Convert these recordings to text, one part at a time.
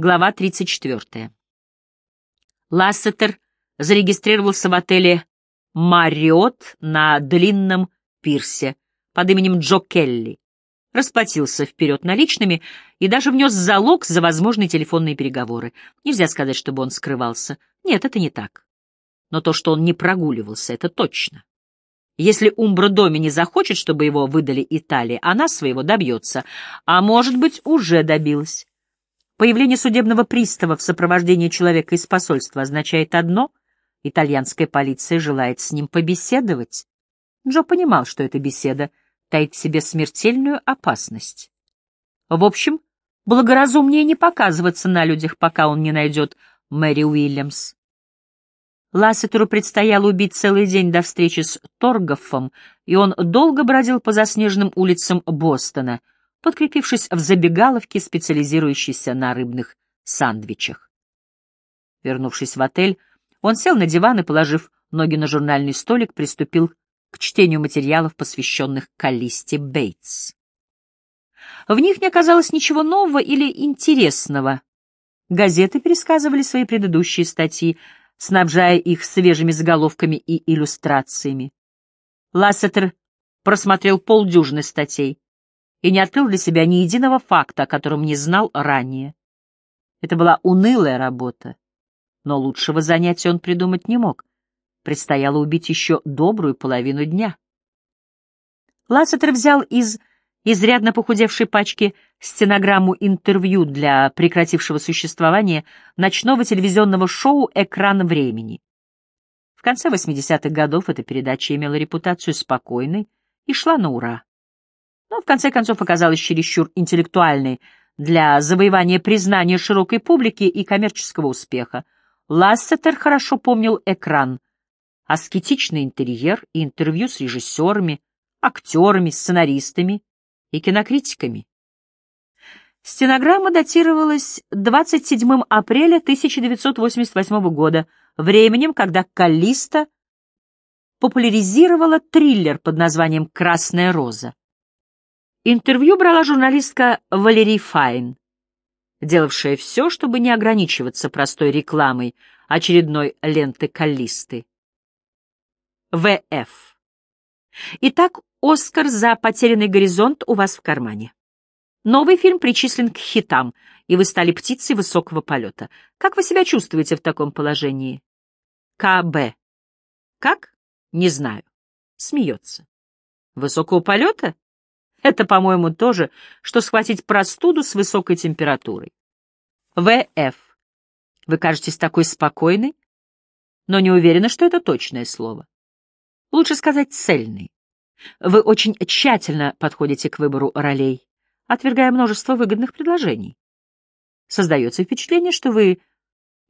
Глава 34. Лассетер зарегистрировался в отеле «Мариот» на длинном пирсе под именем Джо Келли, расплатился вперед наличными и даже внес залог за возможные телефонные переговоры. Нельзя сказать, чтобы он скрывался. Нет, это не так. Но то, что он не прогуливался, это точно. Если Умбра Доми не захочет, чтобы его выдали Италии, она своего добьется, а, может быть, уже добилась. Появление судебного пристава в сопровождении человека из посольства означает одно — итальянская полиция желает с ним побеседовать. Джо понимал, что эта беседа таит в себе смертельную опасность. В общем, благоразумнее не показываться на людях, пока он не найдет Мэри Уильямс. Лассетеру предстояло убить целый день до встречи с Торгофом, и он долго бродил по заснеженным улицам Бостона, подкрепившись в забегаловке, специализирующейся на рыбных сандвичах. Вернувшись в отель, он сел на диван и, положив ноги на журнальный столик, приступил к чтению материалов, посвященных Калисте Бейтс. В них не оказалось ничего нового или интересного. Газеты пересказывали свои предыдущие статьи, снабжая их свежими заголовками и иллюстрациями. Лассетер просмотрел полдюжины статей и не открыл для себя ни единого факта, о котором не знал ранее. Это была унылая работа, но лучшего занятия он придумать не мог. Предстояло убить еще добрую половину дня. Лассетер взял из изрядно похудевшей пачки стенограмму интервью для прекратившего существования ночного телевизионного шоу «Экран времени». В конце 80-х годов эта передача имела репутацию спокойной и шла на ура. Но в конце концов оказалась чересчур интеллектуальной для завоевания признания широкой публики и коммерческого успеха. Лассетер хорошо помнил экран, аскетичный интерьер и интервью с режиссерами, актерами, сценаристами и кинокритиками. Стенограмма датировалась 27 апреля 1988 года, временем, когда Каллиста популяризировала триллер под названием «Красная роза». Интервью брала журналистка Валерий Файн, делавшая все, чтобы не ограничиваться простой рекламой очередной ленты Каллисты. В.Ф. Итак, Оскар за «Потерянный горизонт» у вас в кармане. Новый фильм причислен к хитам, и вы стали птицей высокого полета. Как вы себя чувствуете в таком положении? К.Б. Как? Не знаю. Смеется. Высокого полета? Это, по-моему, то же, что схватить простуду с высокой температурой. В.Ф. Вы кажетесь такой спокойной, но не уверена, что это точное слово. Лучше сказать цельный. Вы очень тщательно подходите к выбору ролей, отвергая множество выгодных предложений. Создается впечатление, что вы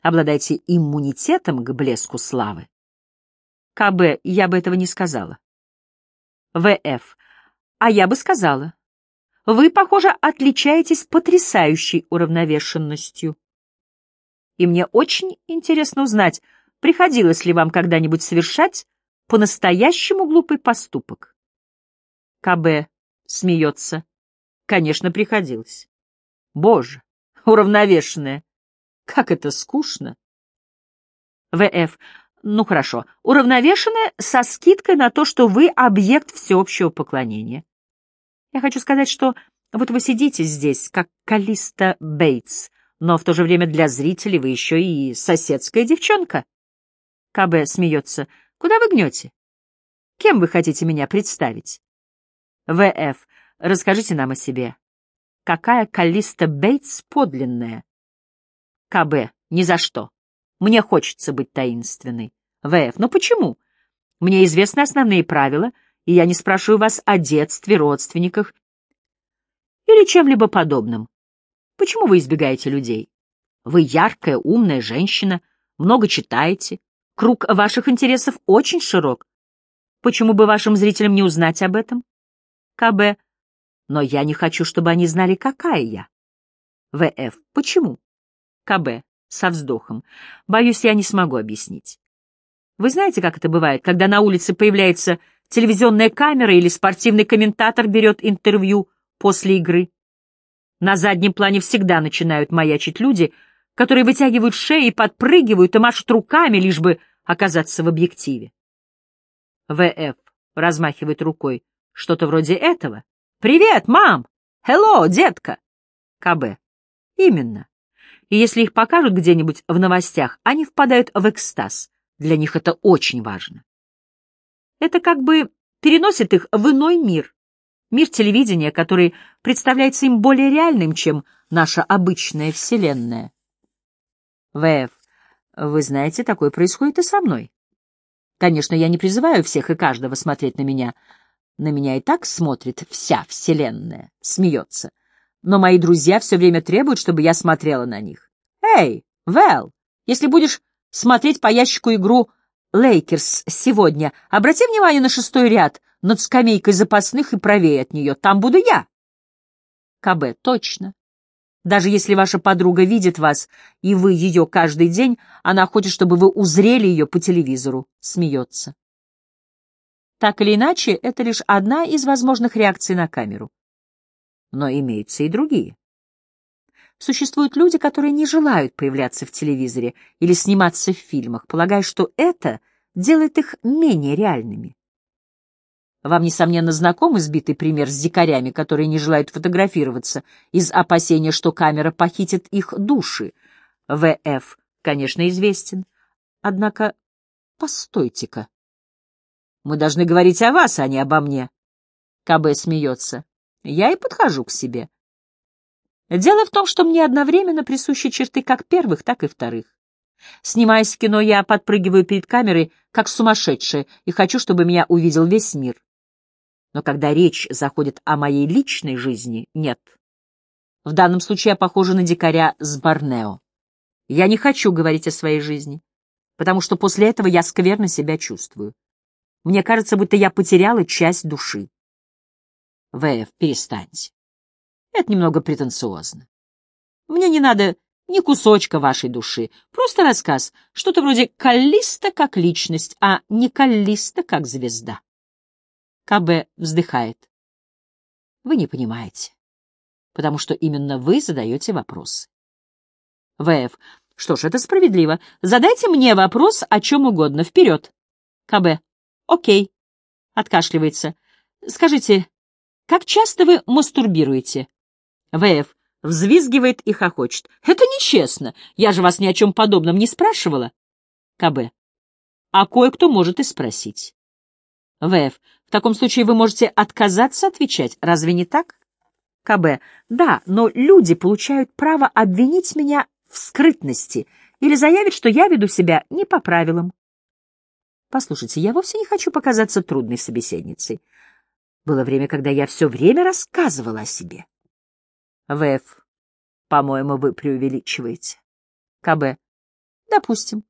обладаете иммунитетом к блеску славы. КБ, я бы этого не сказала. ВФ, а я бы сказала. Вы, похоже, отличаетесь потрясающей уравновешенностью. И мне очень интересно узнать, приходилось ли вам когда-нибудь совершать по-настоящему глупый поступок. КБ смеется. Конечно, приходилось. Боже, уравновешенная. Как это скучно. ВФ. Ну хорошо, уравновешенная со скидкой на то, что вы объект всеобщего поклонения. Я хочу сказать, что вот вы сидите здесь, как Калиста Бейтс, но в то же время для зрителей вы еще и соседская девчонка. КБ смеется. Куда вы гнете? Кем вы хотите меня представить? В.Ф. Расскажите нам о себе. Какая Калиста Бейтс подлинная? К.Б. Ни за что. Мне хочется быть таинственной. В.Ф. Но почему? Мне известны основные правила, и я не спрашиваю вас о детстве, родственниках или чем-либо подобном. Почему вы избегаете людей? Вы яркая, умная женщина, много читаете, круг ваших интересов очень широк. Почему бы вашим зрителям не узнать об этом? КБ. Но я не хочу, чтобы они знали, какая я. ВФ. Почему? КБ. Со вздохом. Боюсь, я не смогу объяснить. Вы знаете, как это бывает, когда на улице появляется телевизионная камера или спортивный комментатор берет интервью после игры? На заднем плане всегда начинают маячить люди, которые вытягивают шеи, подпрыгивают и машут руками, лишь бы оказаться в объективе. ВФ размахивает рукой. Что-то вроде этого. «Привет, мам! Хелло, детка!» КБ. Именно. И если их покажут где-нибудь в новостях, они впадают в экстаз. Для них это очень важно. Это как бы переносит их в иной мир. Мир телевидения, который представляется им более реальным, чем наша обычная вселенная. ВФ. Вы знаете, такое происходит и со мной. Конечно, я не призываю всех и каждого смотреть на меня. На меня и так смотрит вся вселенная, смеется. Но мои друзья все время требуют, чтобы я смотрела на них. Эй, Вэл, если будешь смотреть по ящику игру Лейкерс сегодня, обрати внимание на шестой ряд над скамейкой запасных и правее от нее. Там буду я. КБ, точно. Даже если ваша подруга видит вас, и вы ее каждый день, она хочет, чтобы вы узрели ее по телевизору. Смеется. Так или иначе, это лишь одна из возможных реакций на камеру. Но имеются и другие. Существуют люди, которые не желают появляться в телевизоре или сниматься в фильмах, полагая, что это делает их менее реальными. Вам, несомненно, знаком избитый пример с дикарями, которые не желают фотографироваться из опасения, что камера похитит их души. В.Ф., конечно, известен. Однако, постойте-ка. Мы должны говорить о вас, а не обо мне. КБ смеется. Я и подхожу к себе. Дело в том, что мне одновременно присущи черты как первых, так и вторых. Снимаясь в кино, я подпрыгиваю перед камерой, как сумасшедшая, и хочу, чтобы меня увидел весь мир. Но когда речь заходит о моей личной жизни, нет. В данном случае я похожа на дикаря с Борнео. Я не хочу говорить о своей жизни, потому что после этого я скверно себя чувствую. Мне кажется, будто я потеряла часть души. В.Ф., перестаньте. Это немного претенциозно. Мне не надо ни кусочка вашей души, просто рассказ, что-то вроде Каллиста как личность, а не Каллиста как звезда. КБ вздыхает. Вы не понимаете, потому что именно вы задаете вопросы. ВФ. Что ж, это справедливо. Задайте мне вопрос о чем угодно. Вперед. КБ. Окей. Откашливается. Скажите, как часто вы мастурбируете? ВФ взвизгивает и хохочет. Это нечестно. Я же вас ни о чем подобном не спрашивала. КБ. А кое-кто может и спросить. ВФ. В таком случае вы можете отказаться отвечать, разве не так? КБ. Да, но люди получают право обвинить меня в скрытности или заявить, что я веду себя не по правилам. Послушайте, я вовсе не хочу показаться трудной собеседницей. Было время, когда я все время рассказывала о себе. ВФ. По-моему, вы преувеличиваете. КБ. Допустим.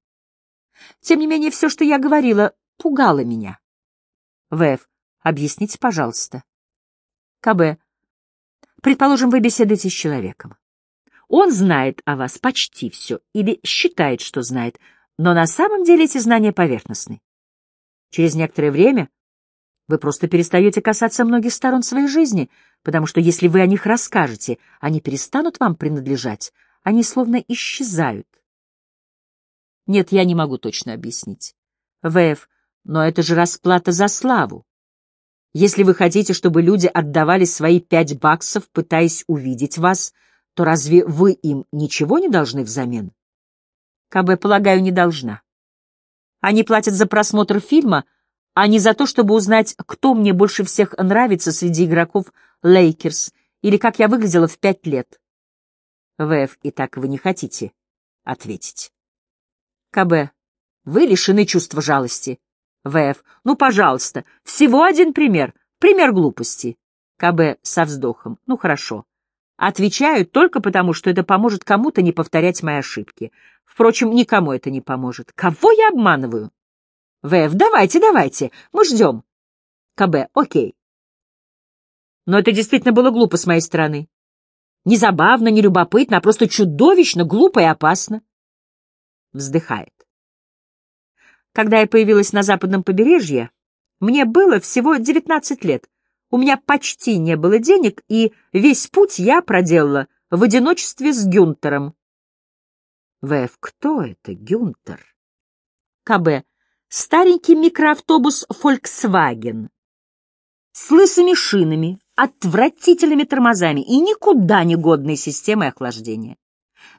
Тем не менее, все, что я говорила, пугало меня. В.Ф. Объясните, пожалуйста. КБ. Предположим, вы беседуете с человеком. Он знает о вас почти все или считает, что знает, но на самом деле эти знания поверхностны. Через некоторое время вы просто перестаете касаться многих сторон своей жизни, потому что если вы о них расскажете, они перестанут вам принадлежать, они словно исчезают. Нет, я не могу точно объяснить. В.Ф. Но это же расплата за славу. Если вы хотите, чтобы люди отдавали свои пять баксов, пытаясь увидеть вас, то разве вы им ничего не должны взамен? КБ, полагаю, не должна. Они платят за просмотр фильма, а не за то, чтобы узнать, кто мне больше всех нравится среди игроков Лейкерс или как я выглядела в пять лет. ВФ, и так вы не хотите ответить. КБ, вы лишены чувства жалости. В.Ф. Ну, пожалуйста, всего один пример. Пример глупости. КБ со вздохом. Ну, хорошо. Отвечаю только потому, что это поможет кому-то не повторять мои ошибки. Впрочем, никому это не поможет. Кого я обманываю? В.Ф. Давайте, давайте. Мы ждем. КБ. Окей. Но это действительно было глупо с моей стороны. Не забавно, не любопытно, а просто чудовищно, глупо и опасно. Вздыхает. Когда я появилась на западном побережье, мне было всего 19 лет. У меня почти не было денег, и весь путь я проделала в одиночестве с Гюнтером. В.Ф. Кто это Гюнтер? КБ. Старенький микроавтобус Volkswagen с лысыми шинами, отвратительными тормозами и никуда не годной системой охлаждения.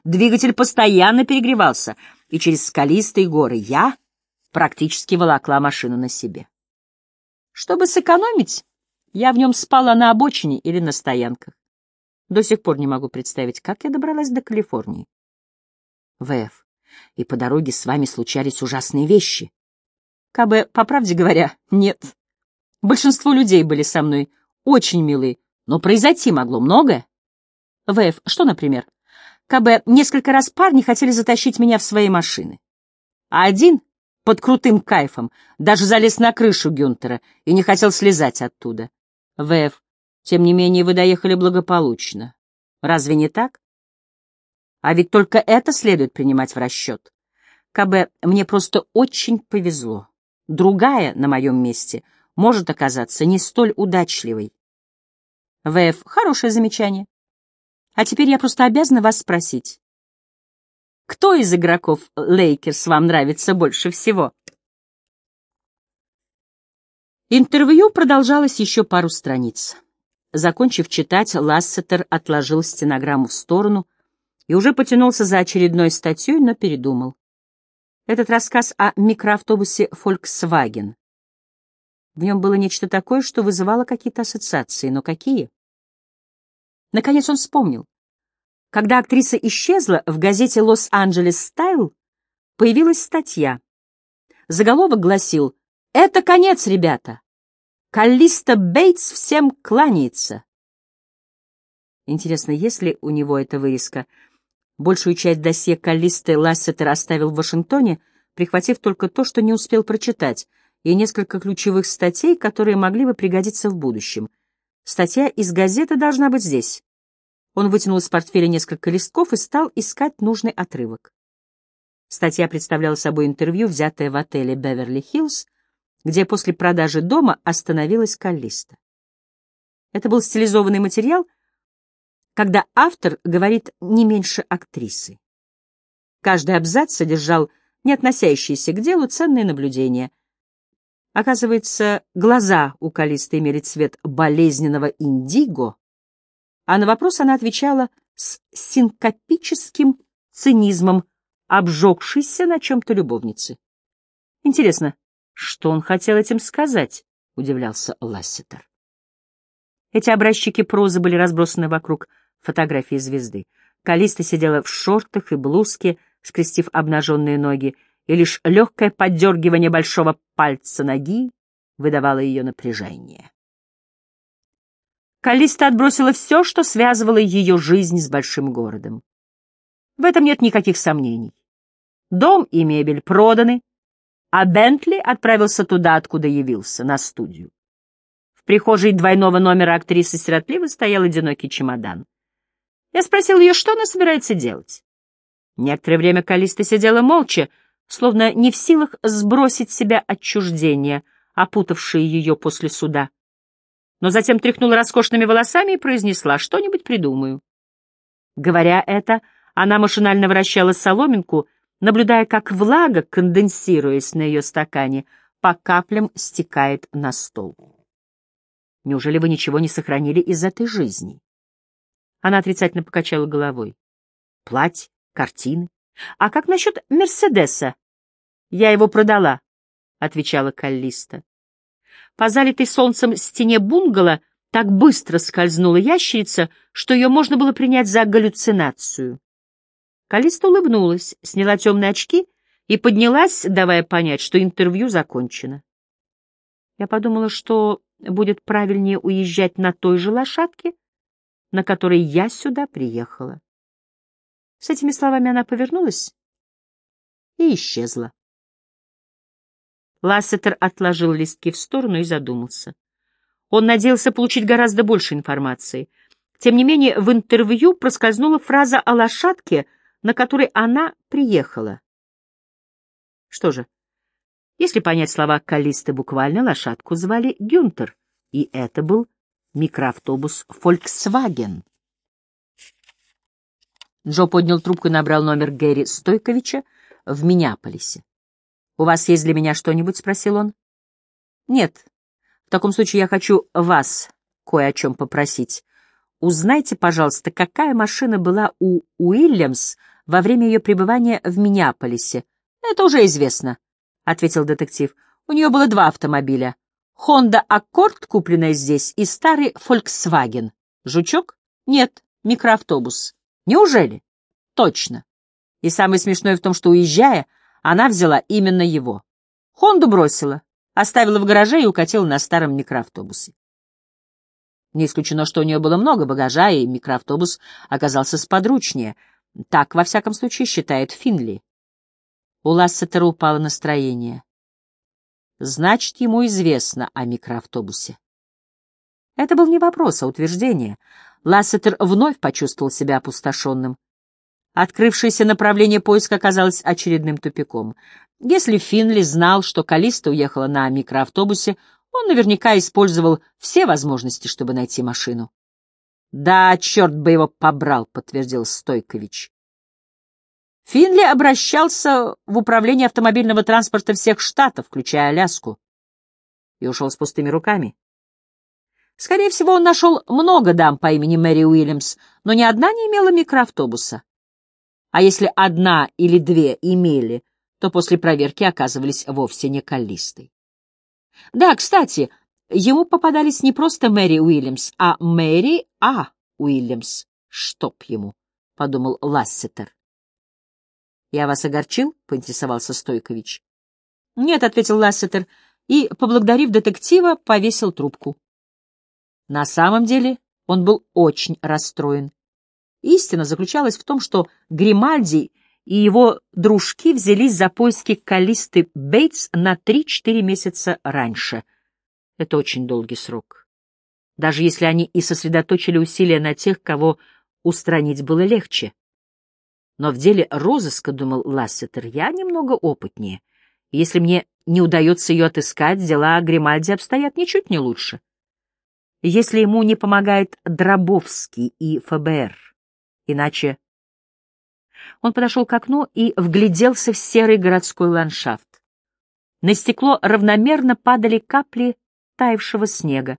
Двигатель постоянно перегревался, и через скалистые горы я практически волокла машину на себе. Чтобы сэкономить, я в нем спала на обочине или на стоянках. До сих пор не могу представить, как я добралась до Калифорнии. В.Ф. И по дороге с вами случались ужасные вещи. КБ, по правде говоря, нет. Большинство людей были со мной очень милые, но произойти могло многое. В.Ф. Что, например? КБ, несколько раз парни хотели затащить меня в свои машины. А один, под крутым кайфом, даже залез на крышу Гюнтера и не хотел слезать оттуда. В.Ф. Тем не менее, вы доехали благополучно. Разве не так? А ведь только это следует принимать в расчет. КБ, мне просто очень повезло. Другая на моем месте может оказаться не столь удачливой. ВФ, хорошее замечание. А теперь я просто обязана вас спросить. Кто из игроков Лейкерс вам нравится больше всего? Интервью продолжалось еще пару страниц. Закончив читать, Лассетер отложил стенограмму в сторону и уже потянулся за очередной статьей, но передумал. Этот рассказ о микроавтобусе Volkswagen. В нем было нечто такое, что вызывало какие-то ассоциации, но какие? Наконец он вспомнил. Когда актриса исчезла, в газете «Лос-Анджелес Стайл» появилась статья. Заголовок гласил это конец, ребята. Каллиста Бейтс всем кланяется. Интересно, есть ли у него эта вырезка? Большую часть досье Каллисты Лассетер оставил в Вашингтоне, прихватив только то, что не успел прочитать, и несколько ключевых статей, которые могли бы пригодиться в будущем. Статья из газеты должна быть здесь. Он вытянул из портфеля несколько листков и стал искать нужный отрывок. Статья представляла собой интервью, взятое в отеле «Беверли-Хиллз», где после продажи дома остановилась Каллиста. Это был стилизованный материал, когда автор говорит не меньше актрисы. Каждый абзац содержал не относящиеся к делу ценные наблюдения. Оказывается, глаза у Калисты имели цвет болезненного индиго, а на вопрос она отвечала с синкопическим цинизмом, обжегшейся на чем-то любовницы. Интересно, что он хотел этим сказать? — удивлялся Лассетер. Эти образчики прозы были разбросаны вокруг фотографии звезды. Калиста сидела в шортах и блузке, скрестив обнаженные ноги, и лишь легкое поддергивание большого пальца ноги выдавало ее напряжение. Калиста отбросила все, что связывало ее жизнь с большим городом. В этом нет никаких сомнений. Дом и мебель проданы, а Бентли отправился туда, откуда явился, на студию. В прихожей двойного номера актрисы сиротливо стоял одинокий чемодан. Я спросил ее, что она собирается делать. Некоторое время Калиста сидела молча, словно не в силах сбросить себя отчуждение, опутавшее ее после суда. Но затем тряхнула роскошными волосами и произнесла «что-нибудь придумаю». Говоря это, она машинально вращала соломинку — наблюдая, как влага, конденсируясь на ее стакане, по каплям стекает на стол. Неужели вы ничего не сохранили из этой жизни? Она отрицательно покачала головой. Платье, картины. А как насчет Мерседеса? Я его продала, — отвечала Каллиста. По залитой солнцем стене бунгало так быстро скользнула ящерица, что ее можно было принять за галлюцинацию. Калиста улыбнулась, сняла темные очки и поднялась, давая понять, что интервью закончено. Я подумала, что будет правильнее уезжать на той же лошадке, на которой я сюда приехала. С этими словами она повернулась и исчезла. Лассетер отложил листки в сторону и задумался. Он надеялся получить гораздо больше информации. Тем не менее, в интервью проскользнула фраза о лошадке — на которой она приехала. Что же, если понять слова Калисты буквально, лошадку звали Гюнтер, и это был микроавтобус Volkswagen. Джо поднял трубку и набрал номер Гэри Стойковича в Миннеаполисе. «У вас есть для меня что-нибудь?» — спросил он. «Нет. В таком случае я хочу вас кое о чем попросить. Узнайте, пожалуйста, какая машина была у Уильямс во время ее пребывания в Миннеаполисе. Это уже известно», — ответил детектив. «У нее было два автомобиля. Honda Accord, купленная здесь, и старый Volkswagen. Жучок? Нет, микроавтобус. Неужели? Точно. И самое смешное в том, что, уезжая, она взяла именно его. Хонду бросила, оставила в гараже и укатила на старом микроавтобусе. Не исключено, что у нее было много багажа, и микроавтобус оказался сподручнее. Так, во всяком случае, считает Финли. У Лассетера упало настроение. Значит, ему известно о микроавтобусе. Это был не вопрос, а утверждение. Лассетер вновь почувствовал себя опустошенным. Открывшееся направление поиска оказалось очередным тупиком. Если Финли знал, что Калиста уехала на микроавтобусе, он наверняка использовал все возможности, чтобы найти машину. «Да, черт бы его побрал», — подтвердил Стойкович. Финли обращался в управление автомобильного транспорта всех штатов, включая Аляску, и ушел с пустыми руками. Скорее всего, он нашел много дам по имени Мэри Уильямс, но ни одна не имела микроавтобуса. А если одна или две имели, то после проверки оказывались вовсе не каллистой. Да, кстати, ему попадались не просто Мэри Уильямс, а Мэри А. Уильямс. Чтоб ему, — подумал Лассетер. «Я вас огорчил?» — поинтересовался Стойкович. «Нет», — ответил Лассетер, и, поблагодарив детектива, повесил трубку. На самом деле он был очень расстроен. Истина заключалась в том, что Гримальди и его дружки взялись за поиски Калисты Бейтс на 3-4 месяца раньше. Это очень долгий срок. Даже если они и сосредоточили усилия на тех, кого устранить было легче. Но в деле розыска, думал Лассетер, я немного опытнее. Если мне не удается ее отыскать, дела Гримальди обстоят ничуть не лучше. Если ему не помогает Дробовский и ФБР. Иначе... Он подошел к окну и вгляделся в серый городской ландшафт. На стекло равномерно падали капли таявшего снега.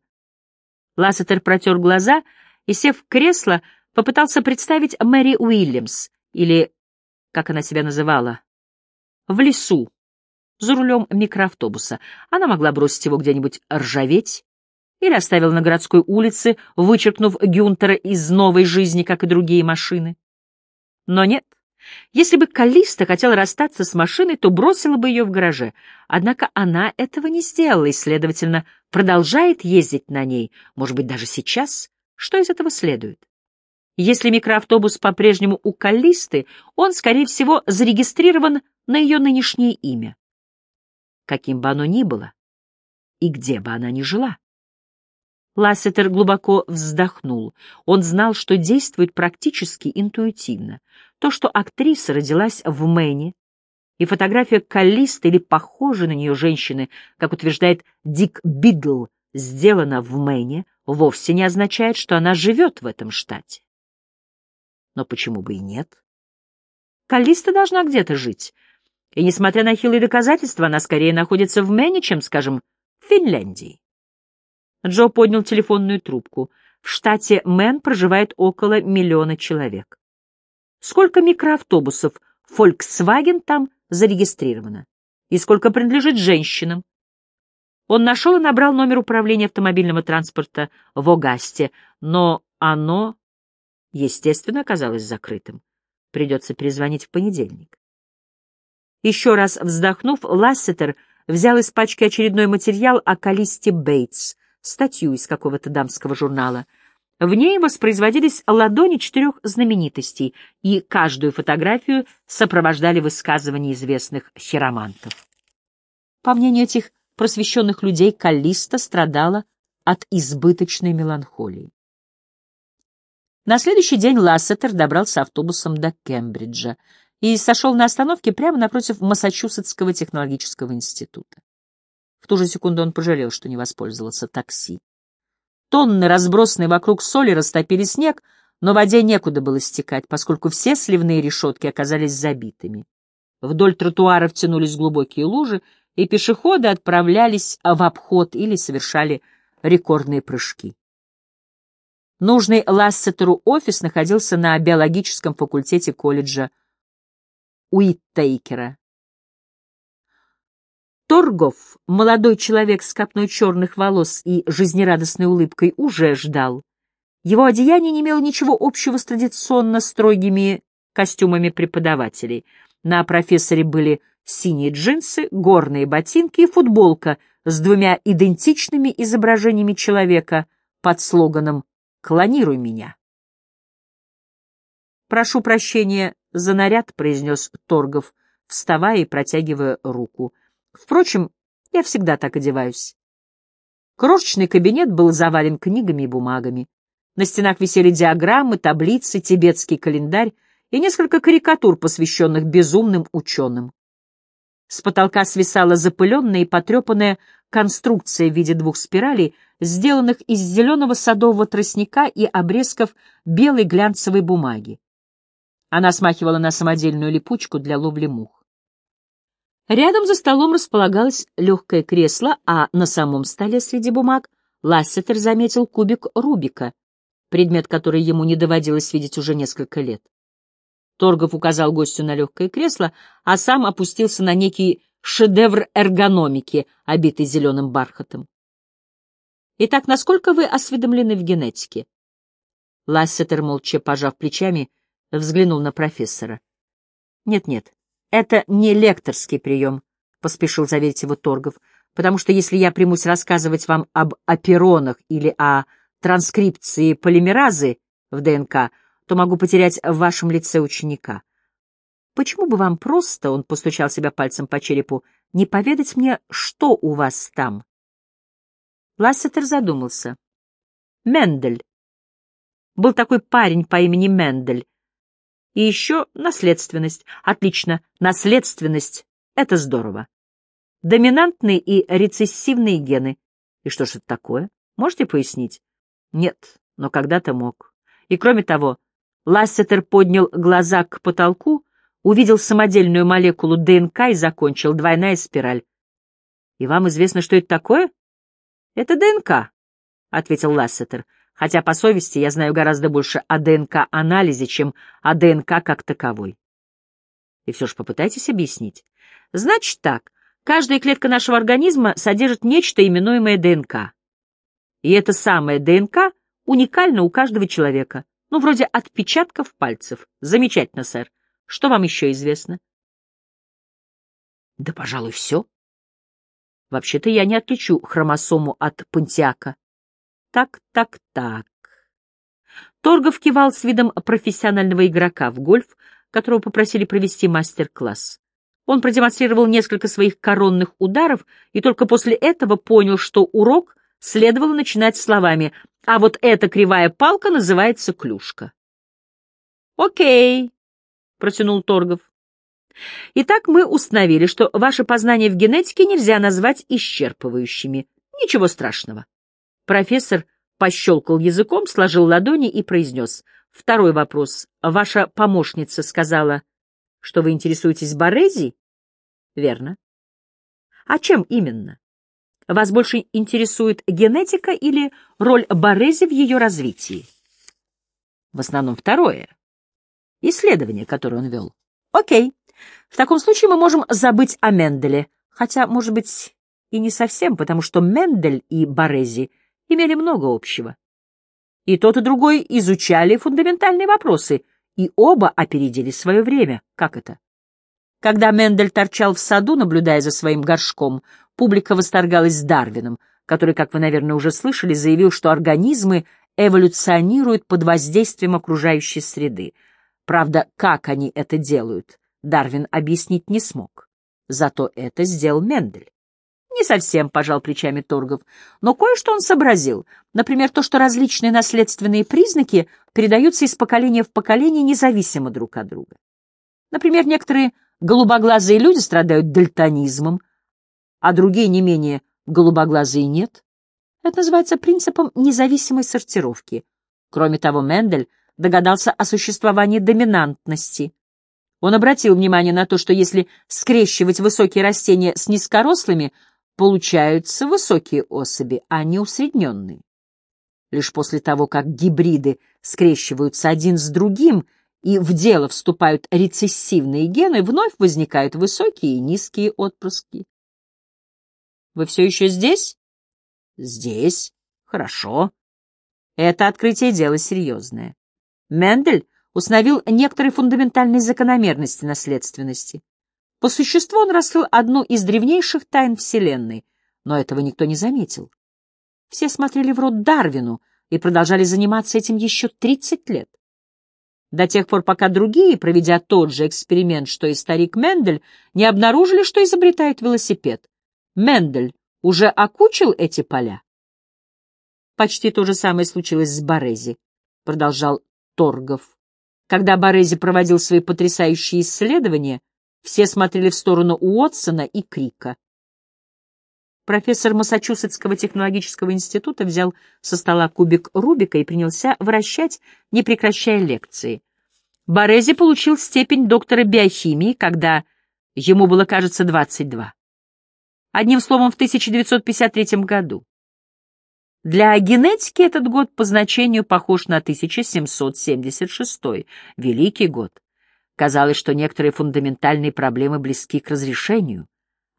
Лассетер протер глаза и, сев в кресло, попытался представить Мэри Уильямс, или, как она себя называла, в лесу, за рулем микроавтобуса. Она могла бросить его где-нибудь ржаветь или оставила на городской улице, вычеркнув Гюнтера из новой жизни, как и другие машины. Но нет. Если бы Калиста хотела расстаться с машиной, то бросила бы ее в гараже. Однако она этого не сделала и, следовательно, продолжает ездить на ней, может быть, даже сейчас. Что из этого следует? Если микроавтобус по-прежнему у Каллисты, он, скорее всего, зарегистрирован на ее нынешнее имя. Каким бы оно ни было, и где бы она ни жила. Лассетер глубоко вздохнул. Он знал, что действует практически интуитивно. То, что актриса родилась в Мэне, и фотография Каллисты или похожей на нее женщины, как утверждает Дик Бидл, сделана в Мэне, вовсе не означает, что она живет в этом штате. Но почему бы и нет? Каллиста должна где-то жить. И, несмотря на хилые доказательства, она скорее находится в Мэне, чем, скажем, в Финляндии. Джо поднял телефонную трубку. В штате Мэн проживает около миллиона человек. Сколько микроавтобусов Volkswagen там зарегистрировано? И сколько принадлежит женщинам? Он нашел и набрал номер управления автомобильного транспорта в Огасте, но оно естественно, оказалось закрытым. Придется перезвонить в понедельник. Еще раз вздохнув, Лассетер взял из пачки очередной материал о Калисте Бейтс, статью из какого-то дамского журнала. В ней воспроизводились ладони четырех знаменитостей, и каждую фотографию сопровождали высказывания известных хиромантов. По мнению этих просвещенных людей, Калиста страдала от избыточной меланхолии. На следующий день Лассетер добрался автобусом до Кембриджа и сошел на остановке прямо напротив Массачусетского технологического института. В ту же секунду он пожалел, что не воспользовался такси. Тонны, разбросанные вокруг соли, растопили снег, но воде некуда было стекать, поскольку все сливные решетки оказались забитыми. Вдоль тротуаров тянулись глубокие лужи, и пешеходы отправлялись в обход или совершали рекордные прыжки. Нужный Лассетеру офис находился на биологическом факультете колледжа Уиттейкера. Торгов, молодой человек с копной черных волос и жизнерадостной улыбкой, уже ждал. Его одеяние не имело ничего общего с традиционно строгими костюмами преподавателей. На профессоре были синие джинсы, горные ботинки и футболка с двумя идентичными изображениями человека под слоганом Клонируй меня. «Прошу прощения за наряд», — произнес Торгов, вставая и протягивая руку. «Впрочем, я всегда так одеваюсь». Крошечный кабинет был завален книгами и бумагами. На стенах висели диаграммы, таблицы, тибетский календарь и несколько карикатур, посвященных безумным ученым. С потолка свисала запыленная и потрепанная конструкция в виде двух спиралей, сделанных из зеленого садового тростника и обрезков белой глянцевой бумаги. Она смахивала на самодельную липучку для ловли мух. Рядом за столом располагалось легкое кресло, а на самом столе среди бумаг Лассетер заметил кубик Рубика, предмет, который ему не доводилось видеть уже несколько лет. Торгов указал гостю на легкое кресло, а сам опустился на некий шедевр эргономики, обитый зеленым бархатом. Итак, насколько вы осведомлены в генетике? Лассетер, молча пожав плечами, взглянул на профессора. Нет-нет, это не лекторский прием, — поспешил заверить его Торгов, потому что если я примусь рассказывать вам об аперонах или о транскрипции полимеразы в ДНК, то могу потерять в вашем лице ученика. Почему бы вам просто, — он постучал себя пальцем по черепу, — не поведать мне, что у вас там? Лассетер задумался. Мендель. Был такой парень по имени Мендель. И еще наследственность. Отлично, наследственность — это здорово. Доминантные и рецессивные гены. И что же это такое? Можете пояснить? Нет, но когда-то мог. И кроме того, Лассетер поднял глаза к потолку, увидел самодельную молекулу ДНК и закончил двойная спираль. «И вам известно, что это такое?» «Это ДНК», — ответил Лассетер, «хотя по совести я знаю гораздо больше о ДНК-анализе, чем о ДНК как таковой». И все же попытайтесь объяснить. Значит так, каждая клетка нашего организма содержит нечто, именуемое ДНК. И это самое ДНК уникально у каждого человека. Ну, вроде отпечатков пальцев. Замечательно, сэр. Что вам еще известно? Да, пожалуй, все. Вообще-то я не отличу хромосому от пантиака. Так, так, так. Торгов кивал с видом профессионального игрока в гольф, которого попросили провести мастер-класс. Он продемонстрировал несколько своих коронных ударов и только после этого понял, что урок следовало начинать словами а вот эта кривая палка называется клюшка. «Окей», — протянул Торгов. «Итак, мы установили, что ваши познания в генетике нельзя назвать исчерпывающими. Ничего страшного». Профессор пощелкал языком, сложил ладони и произнес. «Второй вопрос. Ваша помощница сказала, что вы интересуетесь Борези?» «Верно». «А чем именно?» Вас больше интересует генетика или роль Борези в ее развитии? В основном второе. Исследование, которое он вел. Окей. В таком случае мы можем забыть о Менделе, хотя, может быть, и не совсем, потому что Мендель и Борези имели много общего. И тот, и другой изучали фундаментальные вопросы, и оба опередили свое время. Как это? Когда Мендель торчал в саду, наблюдая за своим горшком, Публика восторгалась Дарвином, который, как вы, наверное, уже слышали, заявил, что организмы эволюционируют под воздействием окружающей среды. Правда, как они это делают, Дарвин объяснить не смог. Зато это сделал Мендель. Не совсем, пожал плечами Торгов, но кое-что он сообразил. Например, то, что различные наследственные признаки передаются из поколения в поколение независимо друг от друга. Например, некоторые голубоглазые люди страдают дальтонизмом, а другие не менее голубоглазые нет. Это называется принципом независимой сортировки. Кроме того, Мендель догадался о существовании доминантности. Он обратил внимание на то, что если скрещивать высокие растения с низкорослыми, получаются высокие особи, а не усредненные. Лишь после того, как гибриды скрещиваются один с другим и в дело вступают рецессивные гены, вновь возникают высокие и низкие отпрыски. Вы все еще здесь? Здесь. Хорошо. Это открытие дело серьезное. Мендель установил некоторые фундаментальные закономерности наследственности. По существу он раскрыл одну из древнейших тайн Вселенной, но этого никто не заметил. Все смотрели в рот Дарвину и продолжали заниматься этим еще 30 лет. До тех пор, пока другие, проведя тот же эксперимент, что и старик Мендель, не обнаружили, что изобретают велосипед. Мендель уже окучил эти поля? Почти то же самое случилось с Борези, продолжал Торгов. Когда Борези проводил свои потрясающие исследования, все смотрели в сторону Уотсона и Крика. Профессор Массачусетского технологического института взял со стола кубик Рубика и принялся вращать, не прекращая лекции. Борези получил степень доктора биохимии, когда ему было, кажется, 22. Одним словом, в 1953 году. Для генетики этот год по значению похож на 1776, великий год. Казалось, что некоторые фундаментальные проблемы близки к разрешению,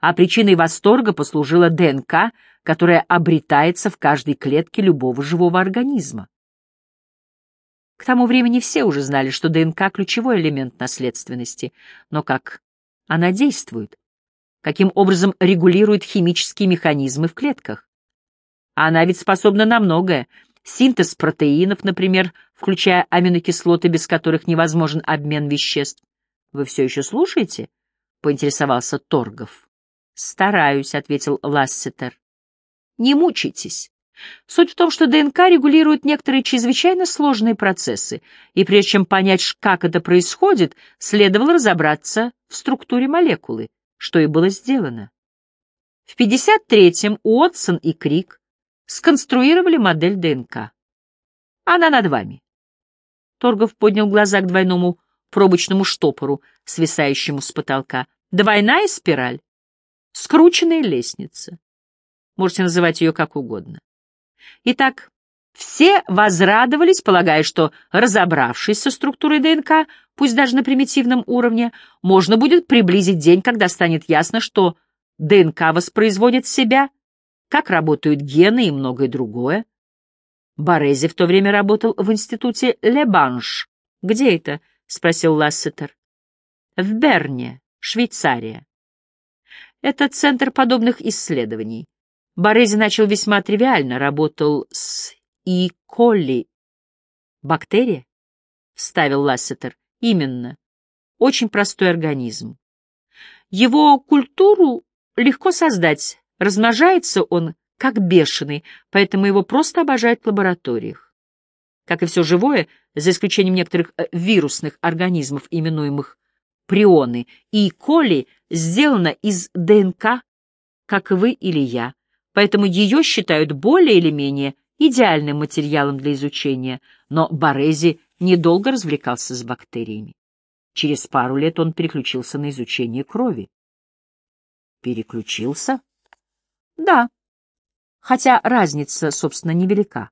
а причиной восторга послужила ДНК, которая обретается в каждой клетке любого живого организма. К тому времени все уже знали, что ДНК — ключевой элемент наследственности, но как она действует, каким образом регулирует химические механизмы в клетках. Она ведь способна на многое. Синтез протеинов, например, включая аминокислоты, без которых невозможен обмен веществ. Вы все еще слушаете? — поинтересовался Торгов. — Стараюсь, — ответил Лассетер. — Не мучайтесь. Суть в том, что ДНК регулирует некоторые чрезвычайно сложные процессы, и прежде чем понять, как это происходит, следовало разобраться в структуре молекулы, что и было сделано. В 53-м Уотсон и Крик сконструировали модель ДНК. Она над вами. Торгов поднял глаза к двойному пробочному штопору, свисающему с потолка. Двойная спираль. Скрученная лестница. Можете называть ее как угодно. Итак, все возрадовались, полагая, что, разобравшись со структурой ДНК, пусть даже на примитивном уровне, можно будет приблизить день, когда станет ясно, что ДНК воспроизводит себя как работают гены и многое другое. Борези в то время работал в институте Лебанш. «Где это?» — спросил Лассетер. «В Берне, Швейцария. Это центр подобных исследований. Борези начал весьма тривиально, работал с И. колли. «Бактерия?» — вставил Лассетер. «Именно. Очень простой организм. Его культуру легко создать, Размножается он как бешеный, поэтому его просто обожают в лабораториях. Как и все живое, за исключением некоторых э, вирусных организмов, именуемых прионы, и коли сделана из ДНК, как вы или я, поэтому ее считают более или менее идеальным материалом для изучения, но Борези недолго развлекался с бактериями. Через пару лет он переключился на изучение крови. Переключился? Да, хотя разница, собственно, невелика.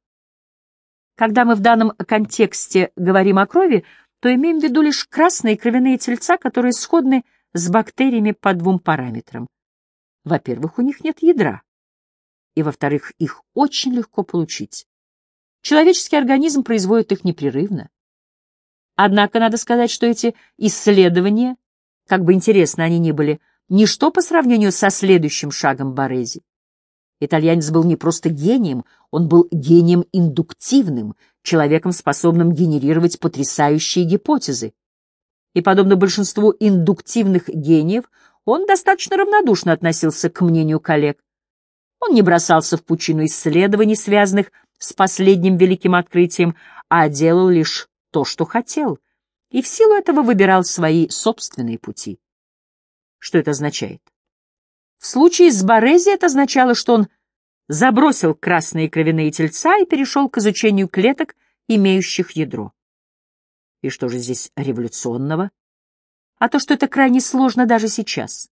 Когда мы в данном контексте говорим о крови, то имеем в виду лишь красные кровяные тельца, которые сходны с бактериями по двум параметрам. Во-первых, у них нет ядра, и, во-вторых, их очень легко получить. Человеческий организм производит их непрерывно. Однако надо сказать, что эти исследования, как бы интересно они ни были, ничто по сравнению со следующим шагом Борези. Итальянец был не просто гением, он был гением индуктивным, человеком, способным генерировать потрясающие гипотезы. И, подобно большинству индуктивных гениев, он достаточно равнодушно относился к мнению коллег. Он не бросался в пучину исследований, связанных с последним великим открытием, а делал лишь то, что хотел, и в силу этого выбирал свои собственные пути. Что это означает? В случае с Борези это означало, что он забросил красные кровяные тельца и перешел к изучению клеток, имеющих ядро. И что же здесь революционного? А то, что это крайне сложно даже сейчас.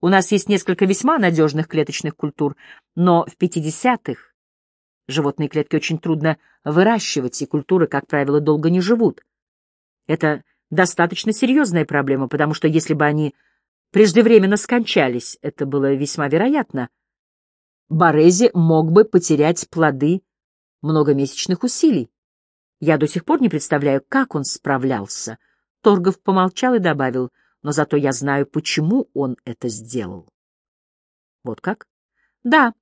У нас есть несколько весьма надежных клеточных культур, но в 50-х животные клетки очень трудно выращивать, и культуры, как правило, долго не живут. Это достаточно серьезная проблема, потому что если бы они преждевременно скончались, это было весьма вероятно, Борези мог бы потерять плоды многомесячных усилий. Я до сих пор не представляю, как он справлялся. Торгов помолчал и добавил, но зато я знаю, почему он это сделал. Вот как? Да,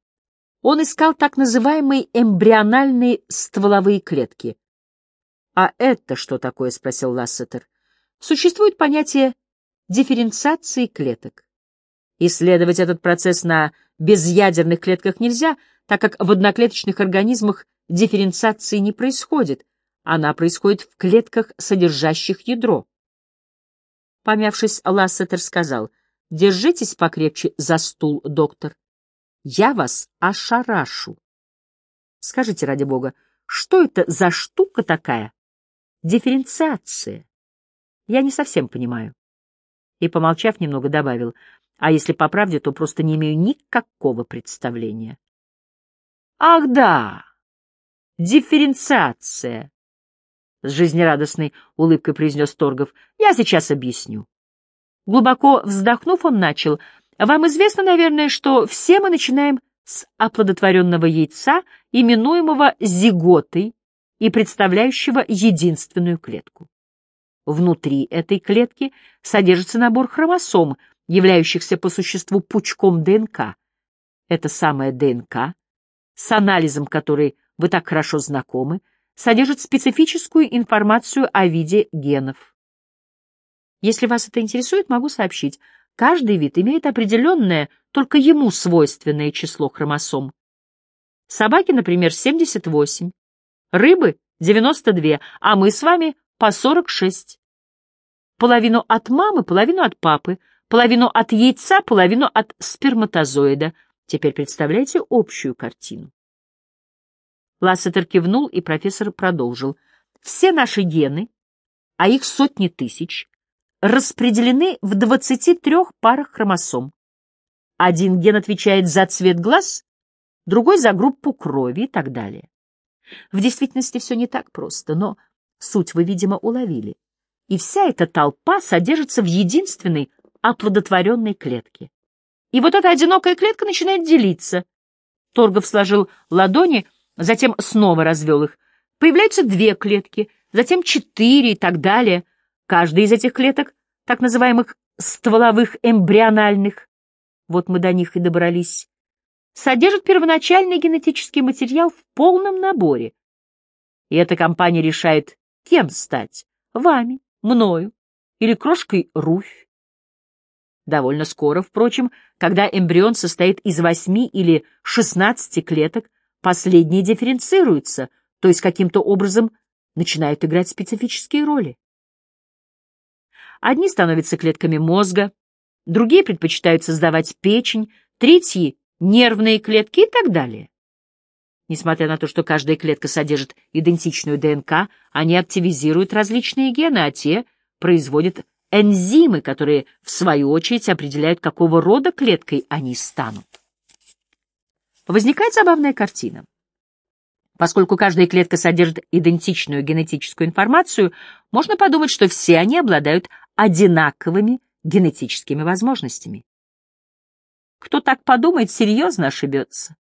он искал так называемые эмбриональные стволовые клетки. «А это что такое?» — спросил Лассетер. «Существует понятие дифференциации клеток. Исследовать этот процесс на безъядерных клетках нельзя, так как в одноклеточных организмах дифференциации не происходит, она происходит в клетках, содержащих ядро. Помявшись, Лассетер сказал, «Держитесь покрепче за стул, доктор. Я вас ошарашу. Скажите, ради бога, что это за штука такая? Дифференциация. Я не совсем понимаю. И, помолчав немного, добавил, а если по правде, то просто не имею никакого представления. Ах да, дифференциация, с жизнерадостной улыбкой произнес Торгов. Я сейчас объясню. Глубоко вздохнув, он начал. Вам известно, наверное, что все мы начинаем с оплодотворенного яйца, именуемого зиготой и представляющего единственную клетку. Внутри этой клетки содержится набор хромосом, являющихся по существу пучком ДНК. Это самая ДНК, с анализом которой вы так хорошо знакомы, содержит специфическую информацию о виде генов. Если вас это интересует, могу сообщить, каждый вид имеет определенное, только ему свойственное число хромосом. Собаки, например, 78, рыбы — 92, а мы с вами по 46. Половину от мамы, половину от папы, половину от яйца, половину от сперматозоида. Теперь представляете общую картину. Лассетер кивнул, и профессор продолжил. Все наши гены, а их сотни тысяч, распределены в 23 парах хромосом. Один ген отвечает за цвет глаз, другой за группу крови и так далее. В действительности все не так просто, но суть вы, видимо, уловили. И вся эта толпа содержится в единственной оплодотворенной клетке. И вот эта одинокая клетка начинает делиться. Торгов сложил ладони, затем снова развел их. Появляются две клетки, затем четыре и так далее. Каждая из этих клеток, так называемых стволовых эмбриональных, вот мы до них и добрались, содержит первоначальный генетический материал в полном наборе. И эта компания решает, кем стать — вами, мною или крошкой Руфь. Довольно скоро, впрочем, когда эмбрион состоит из восьми или шестнадцати клеток, последние дифференцируются, то есть каким-то образом начинают играть специфические роли. Одни становятся клетками мозга, другие предпочитают создавать печень, третьи — нервные клетки и так далее. Несмотря на то, что каждая клетка содержит идентичную ДНК, они активизируют различные гены, а те производят энзимы, которые, в свою очередь, определяют, какого рода клеткой они станут. Возникает забавная картина. Поскольку каждая клетка содержит идентичную генетическую информацию, можно подумать, что все они обладают одинаковыми генетическими возможностями. Кто так подумает, серьезно ошибется.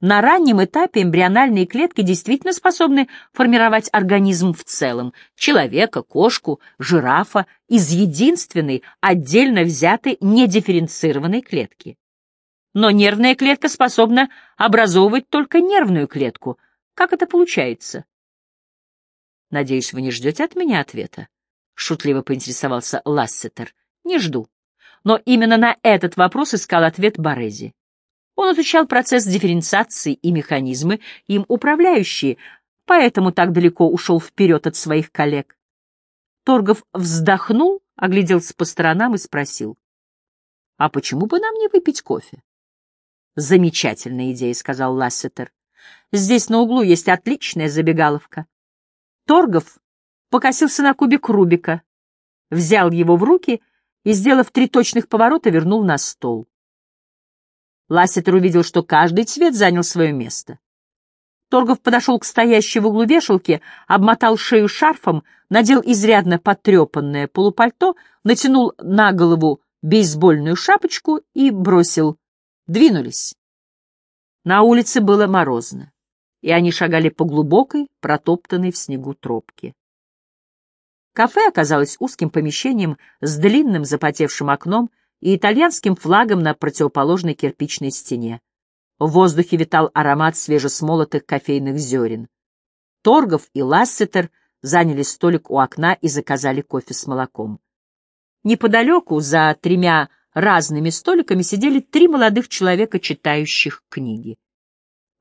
На раннем этапе эмбриональные клетки действительно способны формировать организм в целом — человека, кошку, жирафа — из единственной, отдельно взятой, недифференцированной клетки. Но нервная клетка способна образовывать только нервную клетку. Как это получается? «Надеюсь, вы не ждете от меня ответа?» — шутливо поинтересовался Лассетер. «Не жду. Но именно на этот вопрос искал ответ Борези. Он изучал процесс дифференциации и механизмы, им управляющие, поэтому так далеко ушел вперед от своих коллег. Торгов вздохнул, огляделся по сторонам и спросил, «А почему бы нам не выпить кофе?» «Замечательная идея», — сказал Лассетер. «Здесь на углу есть отличная забегаловка». Торгов покосился на кубик Рубика, взял его в руки и, сделав три точных поворота, вернул на стол. Лассетер увидел, что каждый цвет занял свое место. Торгов подошел к стоящей в углу вешалке, обмотал шею шарфом, надел изрядно потрепанное полупальто, натянул на голову бейсбольную шапочку и бросил. Двинулись. На улице было морозно, и они шагали по глубокой, протоптанной в снегу тропке. Кафе оказалось узким помещением с длинным запотевшим окном и итальянским флагом на противоположной кирпичной стене. В воздухе витал аромат свежесмолотых кофейных зерен. Торгов и Лассетер заняли столик у окна и заказали кофе с молоком. Неподалеку, за тремя разными столиками, сидели три молодых человека, читающих книги.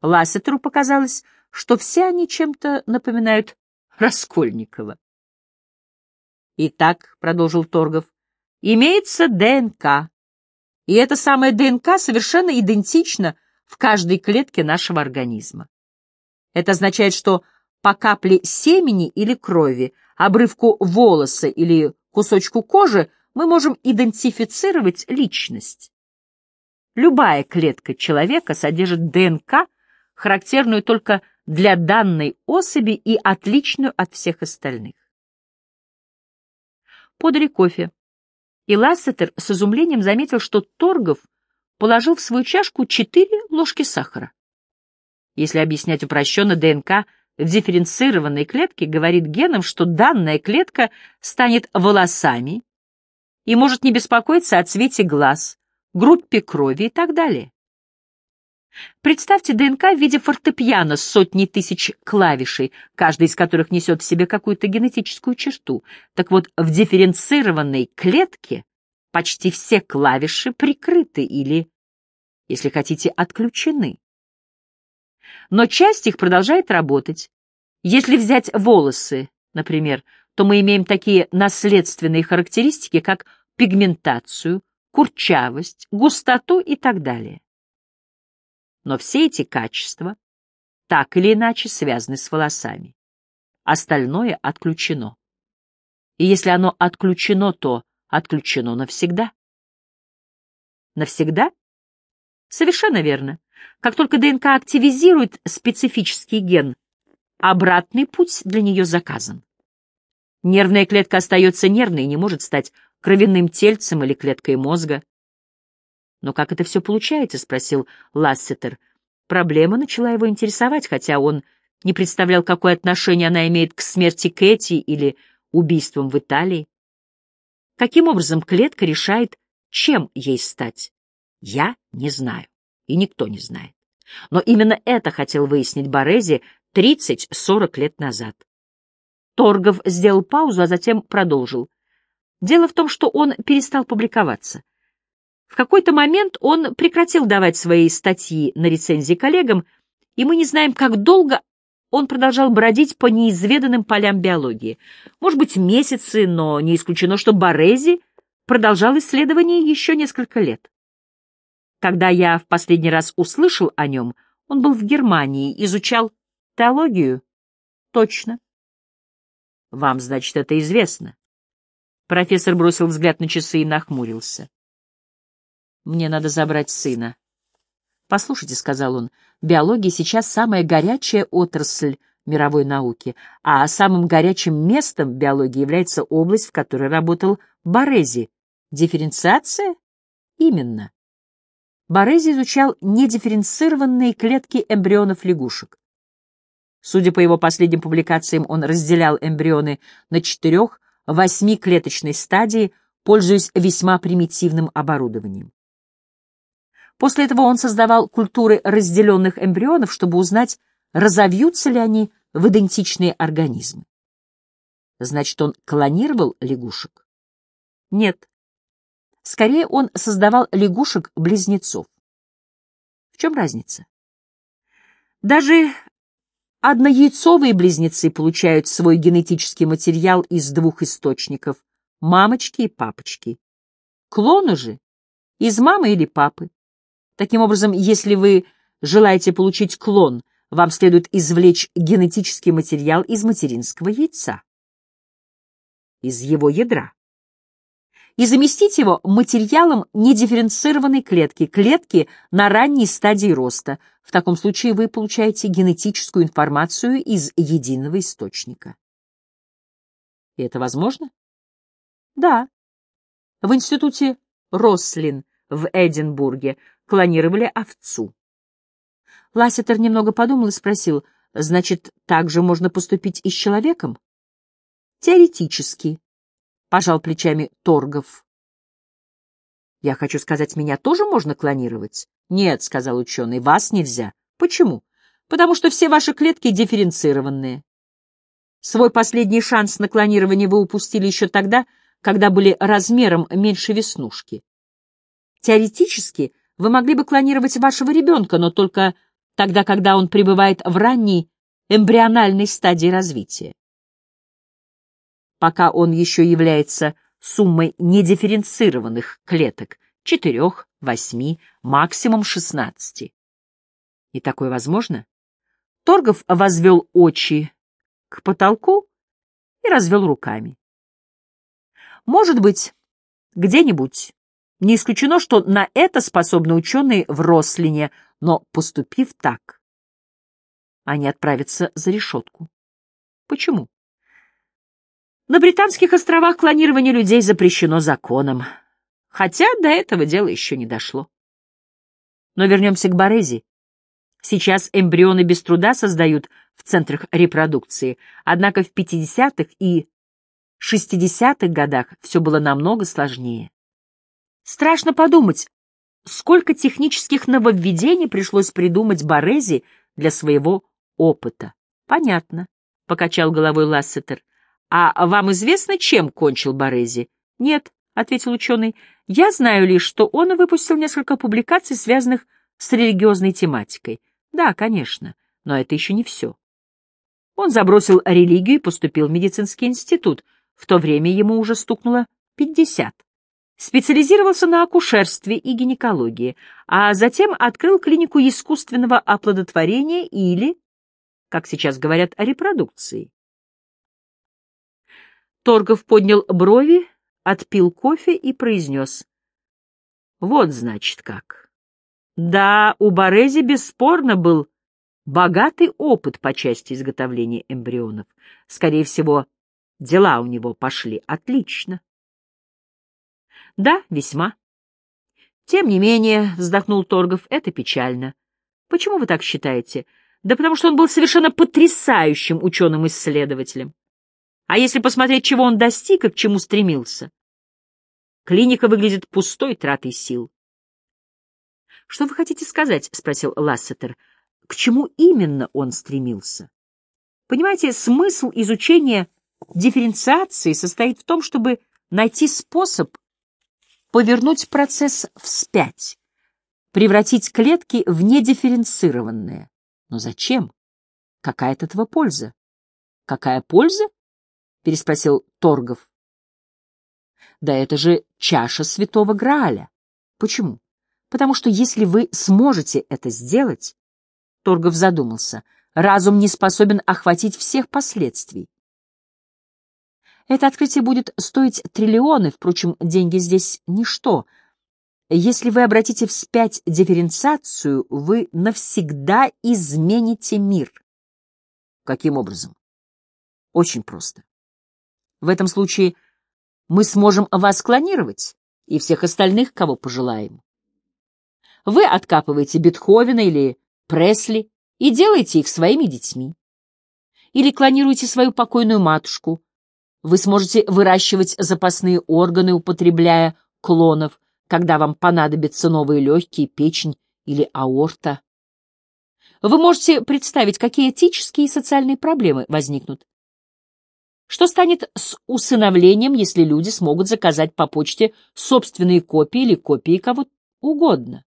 Лассетеру показалось, что все они чем-то напоминают Раскольникова. «Итак», — продолжил Торгов, — «имеется ДНК, и эта самая ДНК совершенно идентична в каждой клетке нашего организма. Это означает, что по капле семени или крови, обрывку волоса или кусочку кожи мы можем идентифицировать личность. Любая клетка человека содержит ДНК, характерную только для данной особи и отличную от всех остальных. Подали кофе, и Лассетер с изумлением заметил, что Торгов положил в свою чашку четыре ложки сахара. Если объяснять упрощенно, ДНК в дифференцированной клетке говорит генам, что данная клетка станет волосами и может не беспокоиться о цвете глаз, группе крови и так далее. Представьте ДНК в виде фортепиано с сотней тысяч клавишей, каждая из которых несет в себе какую-то генетическую черту. Так вот, в дифференцированной клетке почти все клавиши прикрыты или, если хотите, отключены. Но часть их продолжает работать. Если взять волосы, например, то мы имеем такие наследственные характеристики, как пигментацию, курчавость, густоту и так далее. Но все эти качества так или иначе связаны с волосами. Остальное отключено. И если оно отключено, то отключено навсегда. Навсегда? Совершенно верно. Как только ДНК активизирует специфический ген, обратный путь для нее заказан. Нервная клетка остается нервной и не может стать кровяным тельцем или клеткой мозга. «Но как это все получается?» — спросил Лассетер. Проблема начала его интересовать, хотя он не представлял, какое отношение она имеет к смерти Кэти или убийствам в Италии. Каким образом клетка решает, чем ей стать? Я не знаю, и никто не знает. Но именно это хотел выяснить Борези 30-40 лет назад. Торгов сделал паузу, а затем продолжил. Дело в том, что он перестал публиковаться. В какой-то момент он прекратил давать свои статьи на рецензии коллегам, и мы не знаем, как долго он продолжал бродить по неизведанным полям биологии. Может быть, месяцы, но не исключено, что Борези продолжал исследования еще несколько лет. Когда я в последний раз услышал о нем, он был в Германии, изучал теологию. Точно. Вам, значит, это известно. Профессор бросил взгляд на часы и нахмурился. Мне надо забрать сына. «Послушайте», — сказал он, — «биология сейчас самая горячая отрасль мировой науки, а самым горячим местом биологии является область, в которой работал Борези. Дифференциация? Именно. Борези изучал недифференцированные клетки эмбрионов лягушек. Судя по его последним публикациям, он разделял эмбрионы на четырех, восьмиклеточной стадии, пользуясь весьма примитивным оборудованием. После этого он создавал культуры разделенных эмбрионов, чтобы узнать, разовьются ли они в идентичные организмы. Значит, он клонировал лягушек? Нет. Скорее, он создавал лягушек-близнецов. В чем разница? Даже однояйцовые близнецы получают свой генетический материал из двух источников — мамочки и папочки. Клоны же — из мамы или папы. Таким образом, если вы желаете получить клон, вам следует извлечь генетический материал из материнского яйца, из его ядра, и заместить его материалом недифференцированной клетки, клетки на ранней стадии роста. В таком случае вы получаете генетическую информацию из единого источника. И это возможно? Да. В институте Рослин в Эдинбурге клонировали овцу. Лассетер немного подумал и спросил, значит, так же можно поступить и с человеком? Теоретически, пожал плечами Торгов. Я хочу сказать, меня тоже можно клонировать? Нет, сказал ученый, вас нельзя. Почему? Потому что все ваши клетки дифференцированные. Свой последний шанс на клонирование вы упустили еще тогда, когда были размером меньше веснушки. Теоретически вы могли бы клонировать вашего ребенка, но только тогда, когда он пребывает в ранней эмбриональной стадии развития. Пока он еще является суммой недифференцированных клеток — четырех, восьми, максимум шестнадцати. И такое возможно? Торгов возвел очи к потолку и развел руками. Может быть, где-нибудь не исключено, что на это способны ученые в Рослине, но, поступив так, они отправятся за решетку. Почему? На Британских островах клонирование людей запрещено законом, хотя до этого дела еще не дошло. Но вернемся к Борези. Сейчас эмбрионы без труда создают в центрах репродукции, однако в 50-х и 60-х годах все было намного сложнее. Страшно подумать, сколько технических нововведений пришлось придумать Борези для своего опыта. Понятно, — покачал головой Лассетер. А вам известно, чем кончил Борези? Нет, — ответил ученый. Я знаю лишь, что он выпустил несколько публикаций, связанных с религиозной тематикой. Да, конечно, но это еще не все. Он забросил религию и поступил в медицинский институт. В то время ему уже стукнуло пятьдесят специализировался на акушерстве и гинекологии, а затем открыл клинику искусственного оплодотворения или, как сейчас говорят, репродукции. Торгов поднял брови, отпил кофе и произнес. Вот, значит, как. Да, у Борези бесспорно был богатый опыт по части изготовления эмбрионов. Скорее всего, дела у него пошли отлично. Да, весьма. Тем не менее, вздохнул Торгов, это печально. Почему вы так считаете? Да потому что он был совершенно потрясающим ученым-исследователем. А если посмотреть, чего он достиг и к чему стремился? Клиника выглядит пустой тратой сил. — Что вы хотите сказать? — спросил Лассетер. — К чему именно он стремился? Понимаете, смысл изучения дифференциации состоит в том, чтобы найти способ повернуть процесс вспять, превратить клетки в недифференцированные. Но зачем? Какая от этого польза? Какая польза? переспросил Торгов. Да это же чаша святого Грааля. Почему? Потому что если вы сможете это сделать, Торгов задумался, разум не способен охватить всех последствий. Это открытие будет стоить триллионы, впрочем, деньги здесь ничто. Если вы обратите вспять дифференциацию, вы навсегда измените мир. Каким образом? Очень просто. В этом случае мы сможем вас клонировать и всех остальных, кого пожелаем. Вы откапываете Бетховена или Пресли и делаете их своими детьми. Или клонируете свою покойную матушку, вы сможете выращивать запасные органы, употребляя клонов, когда вам понадобятся новые легкие, печень или аорта. Вы можете представить, какие этические и социальные проблемы возникнут. Что станет с усыновлением, если люди смогут заказать по почте собственные копии или копии кого угодно?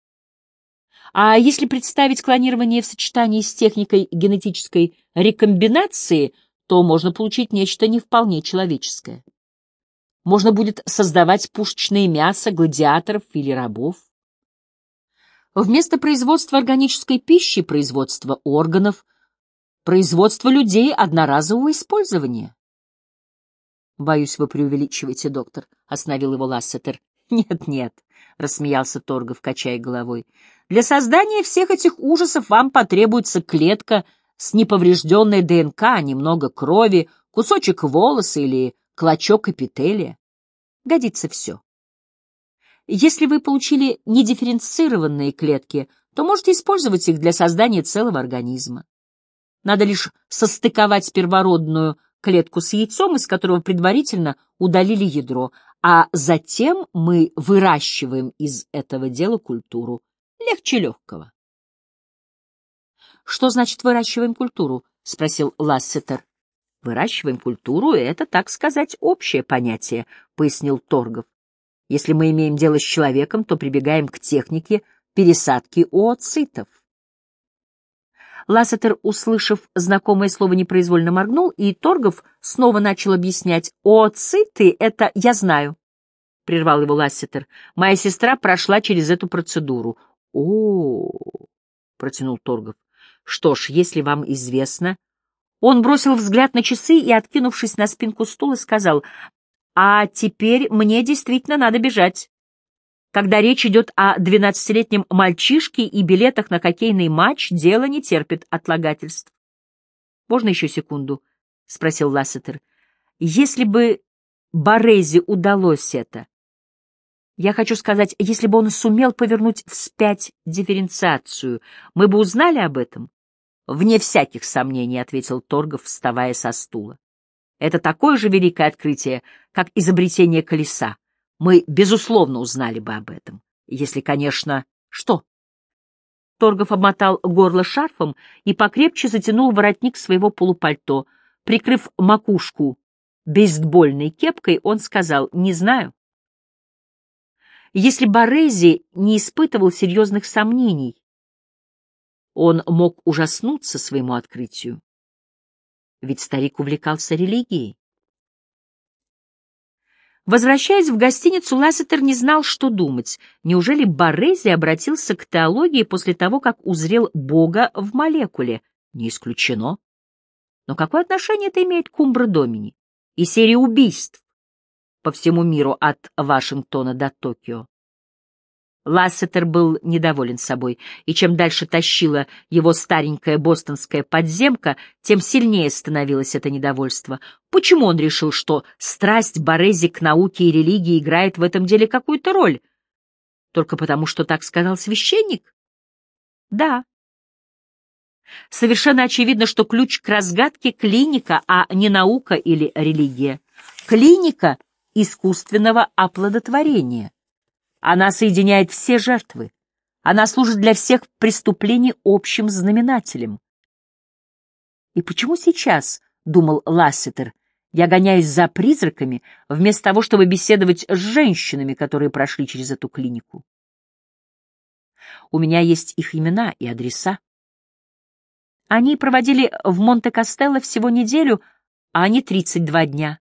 А если представить клонирование в сочетании с техникой генетической рекомбинации – то можно получить нечто не вполне человеческое. Можно будет создавать пушечное мясо гладиаторов или рабов. Вместо производства органической пищи — производство органов, производство людей одноразового использования. «Боюсь, вы преувеличиваете, доктор», — остановил его Лассетер. «Нет-нет», — рассмеялся Торгов, качая головой. «Для создания всех этих ужасов вам потребуется клетка с неповрежденной ДНК, немного крови, кусочек волоса или клочок эпителия. Годится все. Если вы получили недифференцированные клетки, то можете использовать их для создания целого организма. Надо лишь состыковать первородную клетку с яйцом, из которого предварительно удалили ядро, а затем мы выращиваем из этого дела культуру. Легче легкого. «Что значит выращиваем культуру?» — спросил Лассетер. «Выращиваем культуру — это, так сказать, общее понятие», — пояснил Торгов. Если мы имеем дело с человеком, то прибегаем к технике пересадки ooцитов. Лассетер, услышав знакомое слово, непроизвольно моргнул, и Торгов снова начал объяснять. «Ooциты — это я знаю», — прервал его Лассетер. «Моя сестра прошла через эту процедуру». «О-о-о», протянул Торгов. «Что ж, если вам известно...» Он бросил взгляд на часы и, откинувшись на спинку стула, сказал, а теперь мне действительно надо бежать. Когда речь идет о двенадцатилетнем мальчишке и билетах на хоккейный матч, дело не терпит отлагательств. «Можно еще секунду?» — спросил Лассетер. «Если бы Борезе удалось это, я хочу сказать, если бы он сумел повернуть вспять дифференциацию, мы бы узнали об этом?» «Вне всяких сомнений», — ответил Торгов, вставая со стула. Это такое же великое открытие, как изобретение колеса. Мы, безусловно, узнали бы об этом. Если, конечно... Что? Торгов обмотал горло шарфом и покрепче затянул воротник своего полупальто. Прикрыв макушку бейсбольной кепкой, он сказал «Не знаю». Если Борези не испытывал серьезных сомнений, он мог ужаснуться своему открытию ведь старик увлекался религией. Возвращаясь в гостиницу, Лассетер не знал, что думать. Неужели Борези обратился к теологии после того, как узрел Бога в молекуле? Не исключено. Но какое отношение это имеет к Умбро-Домини и серии убийств по всему миру от Вашингтона до Токио? Лассетер был недоволен собой, и чем дальше тащила его старенькая бостонская подземка, тем сильнее становилось это недовольство. Почему он решил, что страсть Борези к науке и религии играет в этом деле какую-то роль? Только потому, что так сказал священник? Да. Совершенно очевидно, что ключ к разгадке — клиника, а не наука или религия. Клиника искусственного оплодотворения — она соединяет все жертвы. Она служит для всех преступлений общим знаменателем. И почему сейчас, — думал Лассетер, — я гоняюсь за призраками, вместо того, чтобы беседовать с женщинами, которые прошли через эту клинику? У меня есть их имена и адреса. Они проводили в Монте-Кастелло всего неделю, а не 32 дня.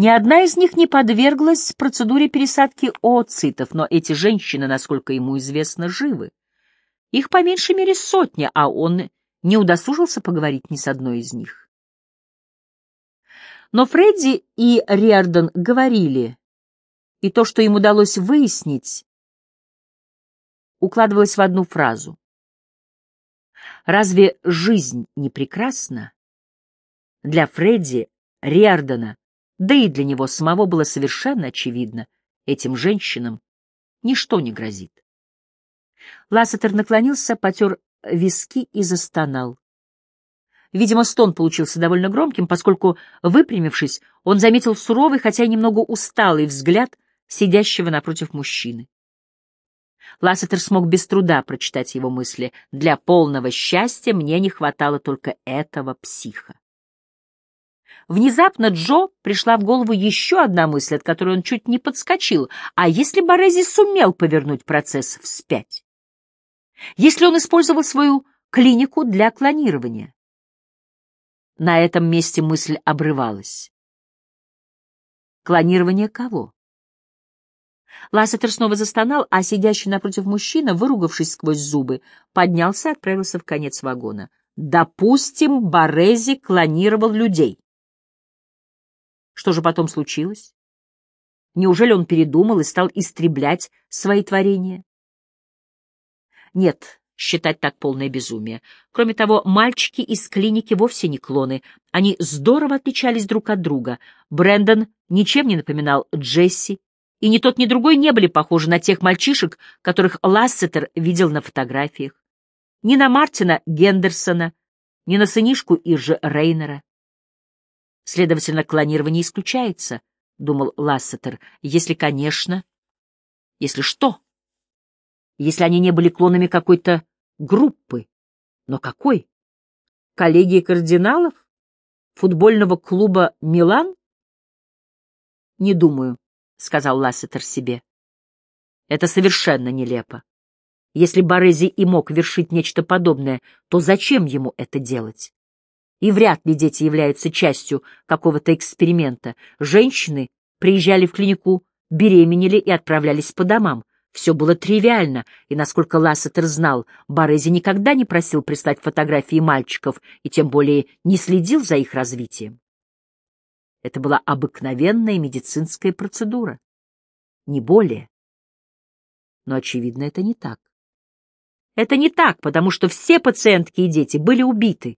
Ни одна из них не подверглась процедуре пересадки ooцитов, но эти женщины, насколько ему известно, живы. Их по меньшей мере сотня, а он не удосужился поговорить ни с одной из них. Но Фредди и Риардон говорили, и то, что им удалось выяснить, укладывалось в одну фразу. Разве жизнь не прекрасна? Для Фредди, Риардона да и для него самого было совершенно очевидно, этим женщинам ничто не грозит. Лассетер наклонился, потер виски и застонал. Видимо, стон получился довольно громким, поскольку, выпрямившись, он заметил суровый, хотя и немного усталый взгляд сидящего напротив мужчины. Лассетер смог без труда прочитать его мысли. «Для полного счастья мне не хватало только этого психа». Внезапно Джо пришла в голову еще одна мысль, от которой он чуть не подскочил. А если Борези сумел повернуть процесс вспять? Если он использовал свою клинику для клонирования? На этом месте мысль обрывалась. Клонирование кого? Лассетер снова застонал, а сидящий напротив мужчина, выругавшись сквозь зубы, поднялся и отправился в конец вагона. Допустим, Борези клонировал людей. Что же потом случилось? Неужели он передумал и стал истреблять свои творения? Нет, считать так полное безумие. Кроме того, мальчики из клиники вовсе не клоны. Они здорово отличались друг от друга. Брэндон ничем не напоминал Джесси, и ни тот, ни другой не были похожи на тех мальчишек, которых Лассетер видел на фотографиях. Ни на Мартина Гендерсона, ни на сынишку Иржи Рейнера. Следовательно, клонирование исключается, — думал Лассетер, — если, конечно... Если что? Если они не были клонами какой-то группы. Но какой? Коллегии кардиналов? Футбольного клуба «Милан»? Не думаю, — сказал Лассетер себе. Это совершенно нелепо. Если Борези и мог вершить нечто подобное, то зачем ему это делать? И вряд ли дети являются частью какого-то эксперимента. Женщины приезжали в клинику, беременели и отправлялись по домам. Все было тривиально, и, насколько Лассетер знал, Борези никогда не просил прислать фотографии мальчиков и тем более не следил за их развитием. Это была обыкновенная медицинская процедура, не более. Но, очевидно, это не так. Это не так, потому что все пациентки и дети были убиты.